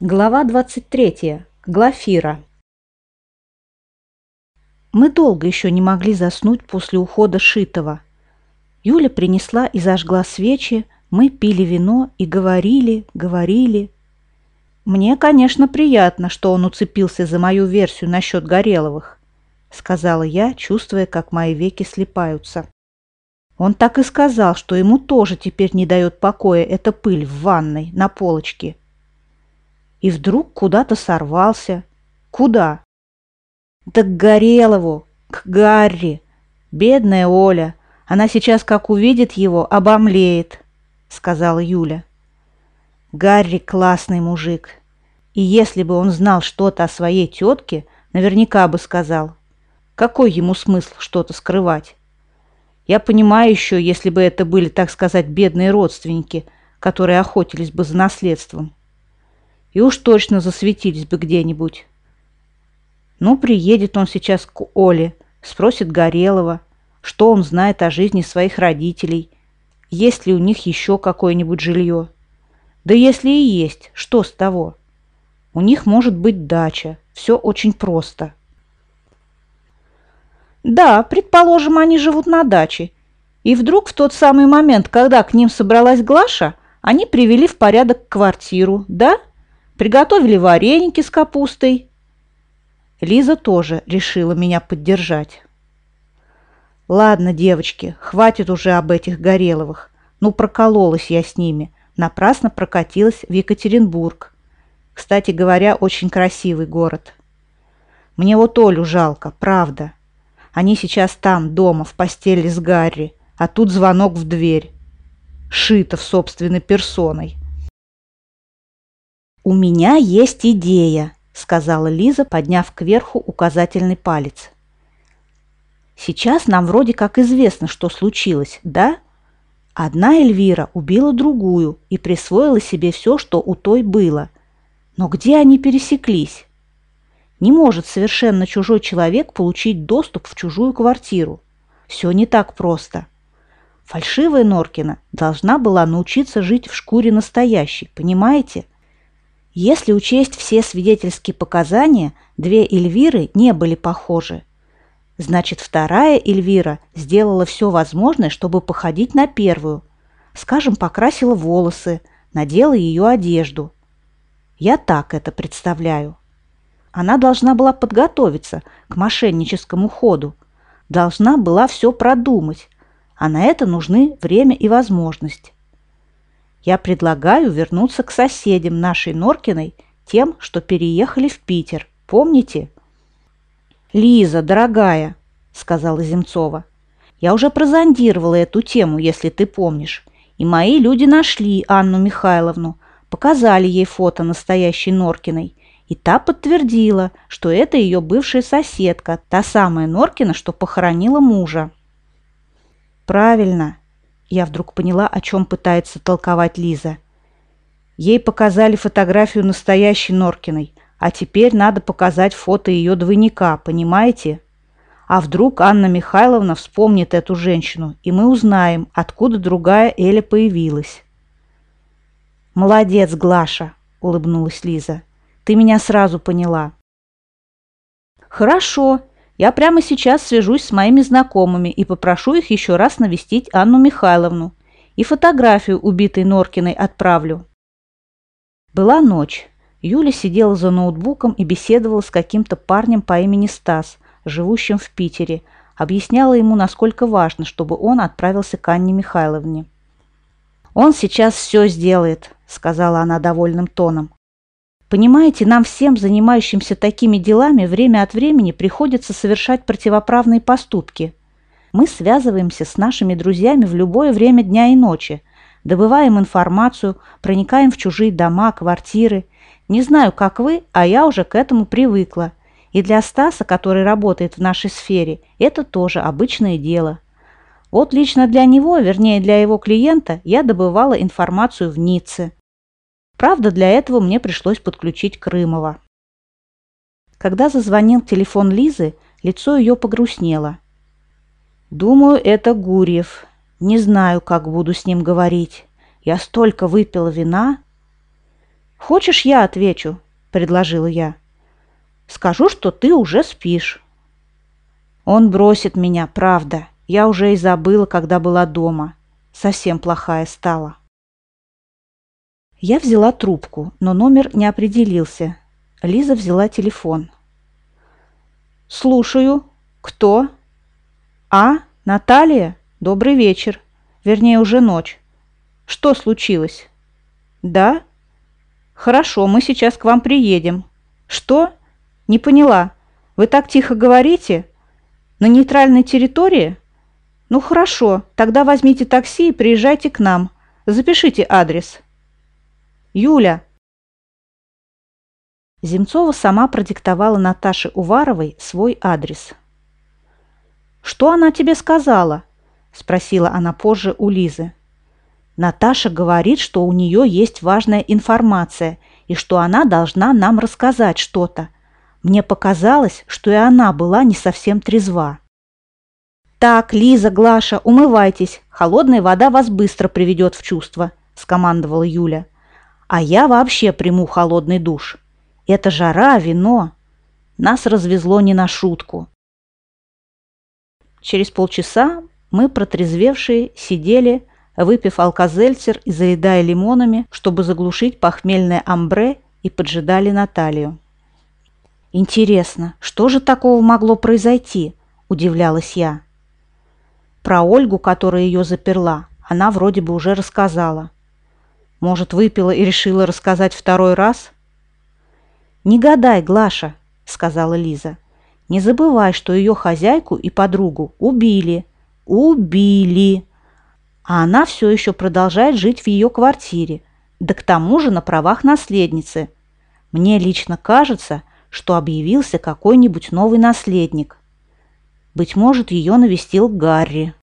Глава 23. Глафира. Мы долго еще не могли заснуть после ухода Шитова. Юля принесла и зажгла свечи, мы пили вино и говорили, говорили. «Мне, конечно, приятно, что он уцепился за мою версию насчет Гореловых», сказала я, чувствуя, как мои веки слепаются. Он так и сказал, что ему тоже теперь не дает покоя эта пыль в ванной на полочке – и вдруг куда-то сорвался. Куда? Да к Горелову, к Гарри. Бедная Оля, она сейчас, как увидит его, обомлеет, сказала Юля. Гарри классный мужик. И если бы он знал что-то о своей тетке, наверняка бы сказал. Какой ему смысл что-то скрывать? Я понимаю еще, если бы это были, так сказать, бедные родственники, которые охотились бы за наследством и уж точно засветились бы где-нибудь. Ну, приедет он сейчас к Оле, спросит Горелова, что он знает о жизни своих родителей, есть ли у них еще какое-нибудь жилье. Да если и есть, что с того? У них может быть дача, все очень просто. Да, предположим, они живут на даче, и вдруг в тот самый момент, когда к ним собралась Глаша, они привели в порядок квартиру, да? Приготовили вареники с капустой. Лиза тоже решила меня поддержать. Ладно, девочки, хватит уже об этих Гореловых. Ну, прокололась я с ними. Напрасно прокатилась в Екатеринбург. Кстати говоря, очень красивый город. Мне вот Олю жалко, правда. Они сейчас там, дома, в постели с Гарри, а тут звонок в дверь. Шитов собственной персоной. «У меня есть идея», — сказала Лиза, подняв кверху указательный палец. «Сейчас нам вроде как известно, что случилось, да? Одна Эльвира убила другую и присвоила себе все, что у той было. Но где они пересеклись? Не может совершенно чужой человек получить доступ в чужую квартиру. Все не так просто. Фальшивая Норкина должна была научиться жить в шкуре настоящей, понимаете?» Если учесть все свидетельские показания, две Эльвиры не были похожи. Значит, вторая Эльвира сделала все возможное, чтобы походить на первую. Скажем, покрасила волосы, надела ее одежду. Я так это представляю. Она должна была подготовиться к мошенническому ходу, должна была все продумать, а на это нужны время и возможность. Я предлагаю вернуться к соседям нашей Норкиной, тем, что переехали в Питер. Помните? Лиза, дорогая, сказала Земцова, я уже прозондировала эту тему, если ты помнишь. И мои люди нашли Анну Михайловну, показали ей фото настоящей Норкиной. И та подтвердила, что это ее бывшая соседка, та самая Норкина, что похоронила мужа. Правильно, я вдруг поняла, о чем пытается толковать Лиза. Ей показали фотографию настоящей Норкиной, а теперь надо показать фото ее двойника, понимаете? А вдруг Анна Михайловна вспомнит эту женщину, и мы узнаем, откуда другая Эля появилась. «Молодец, Глаша!» – улыбнулась Лиза. «Ты меня сразу поняла». «Хорошо, я прямо сейчас свяжусь с моими знакомыми и попрошу их еще раз навестить Анну Михайловну. И фотографию убитой Норкиной отправлю. Была ночь. Юля сидела за ноутбуком и беседовала с каким-то парнем по имени Стас, живущим в Питере, объясняла ему, насколько важно, чтобы он отправился к Анне Михайловне. «Он сейчас все сделает», — сказала она довольным тоном. Понимаете, нам всем, занимающимся такими делами, время от времени приходится совершать противоправные поступки. Мы связываемся с нашими друзьями в любое время дня и ночи, добываем информацию, проникаем в чужие дома, квартиры. Не знаю, как вы, а я уже к этому привыкла. И для Стаса, который работает в нашей сфере, это тоже обычное дело. Вот лично для него, вернее для его клиента, я добывала информацию в Ницце. Правда, для этого мне пришлось подключить Крымова. Когда зазвонил телефон Лизы, лицо ее погрустнело. «Думаю, это Гурьев. Не знаю, как буду с ним говорить. Я столько выпила вина». «Хочешь, я отвечу?» – предложила я. «Скажу, что ты уже спишь». Он бросит меня, правда. Я уже и забыла, когда была дома. Совсем плохая стала. Я взяла трубку, но номер не определился. Лиза взяла телефон. «Слушаю. Кто?» «А, Наталья? Добрый вечер. Вернее, уже ночь. Что случилось?» «Да?» «Хорошо, мы сейчас к вам приедем». «Что?» «Не поняла. Вы так тихо говорите?» «На нейтральной территории?» «Ну хорошо, тогда возьмите такси и приезжайте к нам. Запишите адрес». «Юля!» Земцова сама продиктовала Наташе Уваровой свой адрес. «Что она тебе сказала?» – спросила она позже у Лизы. Наташа говорит, что у нее есть важная информация и что она должна нам рассказать что-то. Мне показалось, что и она была не совсем трезва. «Так, Лиза, Глаша, умывайтесь, холодная вода вас быстро приведет в чувство», – скомандовала Юля. «А я вообще приму холодный душ. Это жара, вино. Нас развезло не на шутку». Через полчаса мы, протрезвевшие, сидели, выпив алкозельцер и заедая лимонами, чтобы заглушить похмельное амбре, и поджидали Наталью. «Интересно, что же такого могло произойти?» – удивлялась я. Про Ольгу, которая ее заперла, она вроде бы уже рассказала. Может, выпила и решила рассказать второй раз? «Не гадай, Глаша», – сказала Лиза. «Не забывай, что ее хозяйку и подругу убили. Убили!» а она все еще продолжает жить в ее квартире, да к тому же на правах наследницы. Мне лично кажется, что объявился какой-нибудь новый наследник. Быть может, ее навестил Гарри.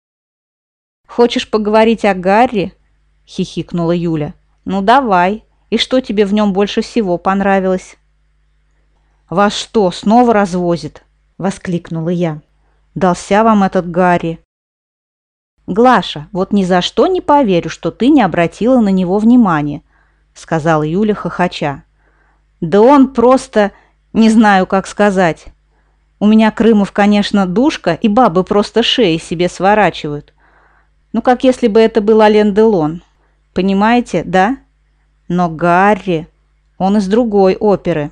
«Хочешь поговорить о Гарри?» – хихикнула Юля. «Ну давай. И что тебе в нем больше всего понравилось?» «Вас что, снова развозит?» – воскликнула я. «Дался вам этот Гарри. «Глаша, вот ни за что не поверю, что ты не обратила на него внимания», — сказала Юля хохоча. «Да он просто... не знаю, как сказать. У меня Крымов, конечно, душка, и бабы просто шеи себе сворачивают. Ну, как если бы это был Ален Делон. Понимаете, да? Но Гарри, он из другой оперы».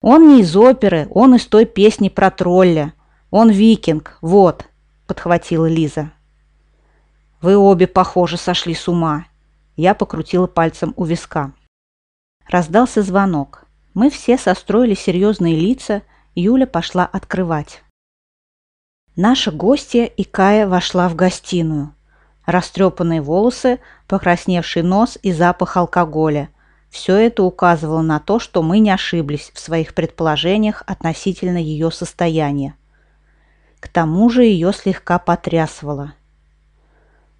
«Он не из оперы, он из той песни про тролля. Он викинг, вот» подхватила Лиза. Вы обе, похоже, сошли с ума. Я покрутила пальцем у виска. Раздался звонок. Мы все состроили серьезные лица, Юля пошла открывать. Наша гостья Икая вошла в гостиную. Растрепанные волосы, покрасневший нос и запах алкоголя. Все это указывало на то, что мы не ошиблись в своих предположениях относительно ее состояния. К тому же ее слегка потрясывало.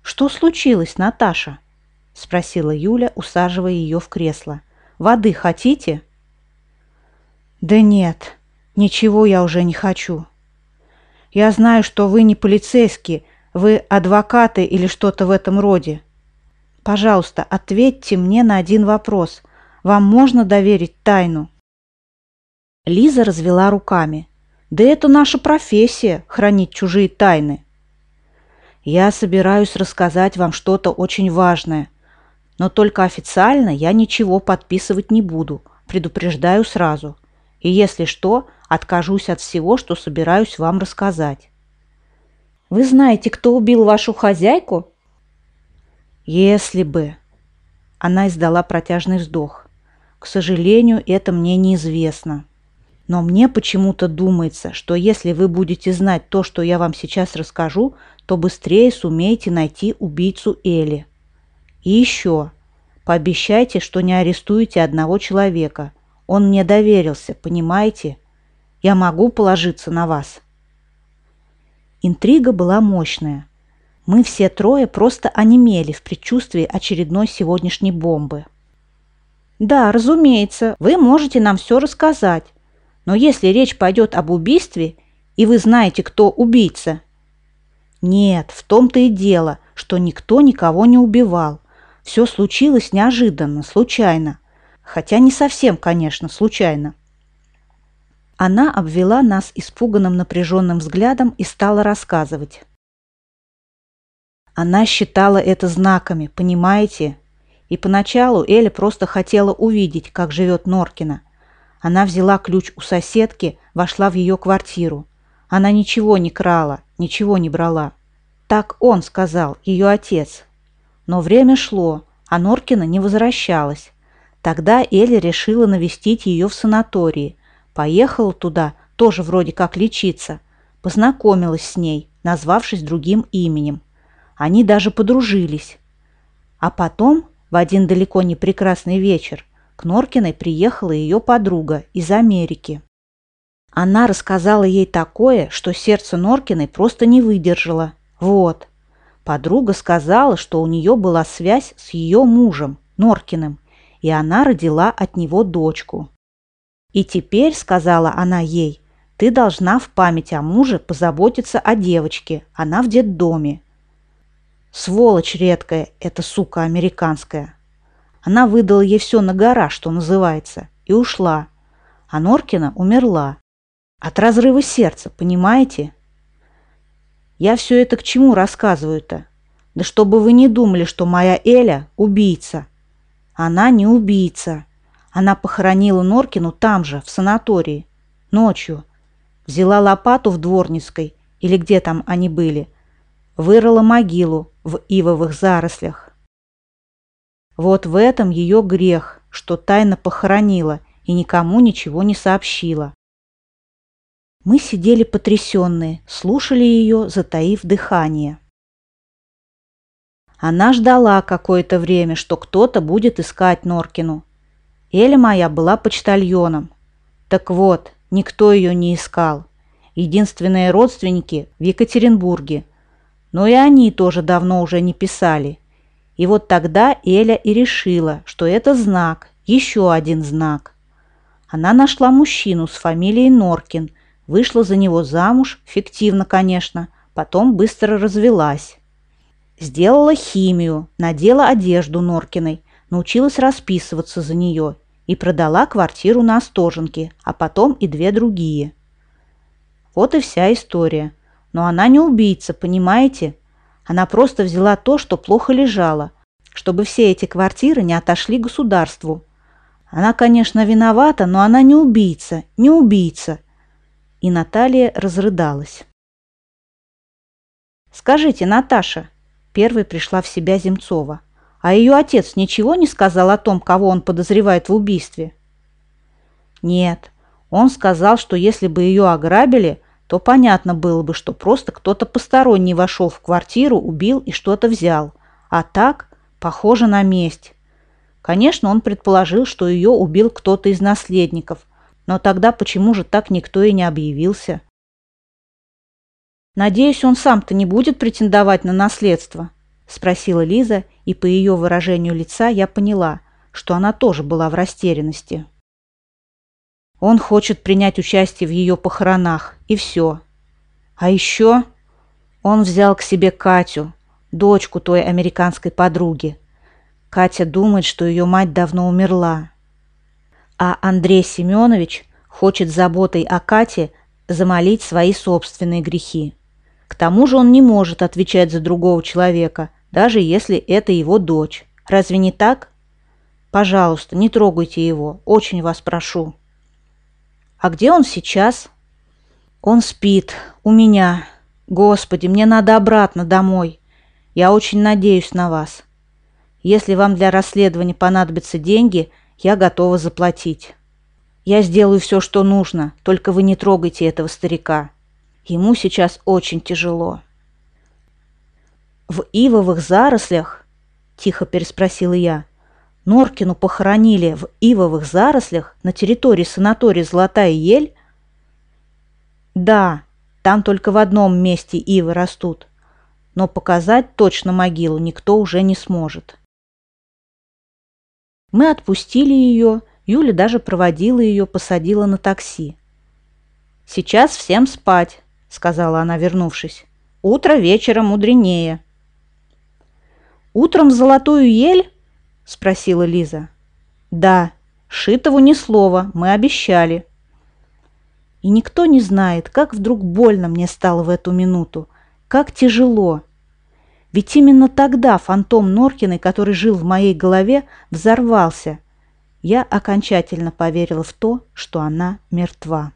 «Что случилось, Наташа?» – спросила Юля, усаживая ее в кресло. «Воды хотите?» «Да нет, ничего я уже не хочу. Я знаю, что вы не полицейские, вы адвокаты или что-то в этом роде. Пожалуйста, ответьте мне на один вопрос. Вам можно доверить тайну?» Лиза развела руками. Да это наша профессия – хранить чужие тайны. Я собираюсь рассказать вам что-то очень важное, но только официально я ничего подписывать не буду, предупреждаю сразу. И если что, откажусь от всего, что собираюсь вам рассказать. Вы знаете, кто убил вашу хозяйку? Если бы. Она издала протяжный вздох. К сожалению, это мне неизвестно. Но мне почему-то думается, что если вы будете знать то, что я вам сейчас расскажу, то быстрее сумеете найти убийцу Эли. И еще. Пообещайте, что не арестуете одного человека. Он мне доверился, понимаете? Я могу положиться на вас. Интрига была мощная. Мы все трое просто онемели в предчувствии очередной сегодняшней бомбы. «Да, разумеется, вы можете нам все рассказать. Но если речь пойдет об убийстве, и вы знаете, кто убийца... Нет, в том-то и дело, что никто никого не убивал. Все случилось неожиданно, случайно. Хотя не совсем, конечно, случайно. Она обвела нас испуганным напряженным взглядом и стала рассказывать. Она считала это знаками, понимаете? И поначалу Эля просто хотела увидеть, как живет Норкина. Она взяла ключ у соседки, вошла в ее квартиру. Она ничего не крала, ничего не брала. Так он сказал, ее отец. Но время шло, а Норкина не возвращалась. Тогда Эля решила навестить ее в санатории. Поехала туда, тоже вроде как лечиться. Познакомилась с ней, назвавшись другим именем. Они даже подружились. А потом, в один далеко не прекрасный вечер, к Норкиной приехала ее подруга из Америки. Она рассказала ей такое, что сердце Норкиной просто не выдержало. Вот. Подруга сказала, что у нее была связь с ее мужем, Норкиным, и она родила от него дочку. И теперь, сказала она ей, ты должна в память о муже позаботиться о девочке, она в детдоме. Сволочь редкая, эта сука американская. Она выдала ей все на гора, что называется, и ушла. А Норкина умерла. От разрыва сердца, понимаете? Я все это к чему рассказываю-то? Да чтобы вы не думали, что моя Эля – убийца. Она не убийца. Она похоронила Норкину там же, в санатории, ночью. Взяла лопату в Дворницкой, или где там они были, вырыла могилу, в ивовых зарослях. Вот в этом ее грех, что тайно похоронила и никому ничего не сообщила. Мы сидели потрясенные, слушали ее, затаив дыхание. Она ждала какое-то время, что кто-то будет искать Норкину. Эля моя была почтальоном. Так вот, никто ее не искал. Единственные родственники в Екатеринбурге – но и они тоже давно уже не писали. И вот тогда Эля и решила, что это знак, еще один знак. Она нашла мужчину с фамилией Норкин, вышла за него замуж, фиктивно, конечно, потом быстро развелась. Сделала химию, надела одежду Норкиной, научилась расписываться за нее и продала квартиру на Остоженке, а потом и две другие. Вот и вся история. Но она не убийца, понимаете? Она просто взяла то, что плохо лежало, чтобы все эти квартиры не отошли государству. Она, конечно, виновата, но она не убийца, не убийца. И Наталья разрыдалась. «Скажите, Наташа», – первой пришла в себя Земцова, «а ее отец ничего не сказал о том, кого он подозревает в убийстве?» «Нет, он сказал, что если бы ее ограбили, то понятно было бы, что просто кто-то посторонний вошел в квартиру, убил и что-то взял. А так, похоже на месть. Конечно, он предположил, что ее убил кто-то из наследников, но тогда почему же так никто и не объявился? «Надеюсь, он сам-то не будет претендовать на наследство?» – спросила Лиза, и по ее выражению лица я поняла, что она тоже была в растерянности. Он хочет принять участие в ее похоронах, и все. А еще он взял к себе Катю, дочку той американской подруги. Катя думает, что ее мать давно умерла. А Андрей Семенович хочет заботой о Кате замолить свои собственные грехи. К тому же он не может отвечать за другого человека, даже если это его дочь. Разве не так? Пожалуйста, не трогайте его, очень вас прошу. А где он сейчас? Он спит. У меня. Господи, мне надо обратно домой. Я очень надеюсь на вас. Если вам для расследования понадобятся деньги, я готова заплатить. Я сделаю все, что нужно, только вы не трогайте этого старика. Ему сейчас очень тяжело. В ивовых зарослях? Тихо переспросила я. Норкину похоронили в ивовых зарослях на территории санатория «Золотая ель»? Да, там только в одном месте ивы растут, но показать точно могилу никто уже не сможет. Мы отпустили ее, Юля даже проводила ее, посадила на такси. «Сейчас всем спать», — сказала она, вернувшись. «Утро вечера мудренее». «Утром золотую ель?» – спросила Лиза. «Да, Шитову ни слова, мы обещали. И никто не знает, как вдруг больно мне стало в эту минуту, как тяжело. Ведь именно тогда фантом Норкиной, который жил в моей голове, взорвался. Я окончательно поверила в то, что она мертва.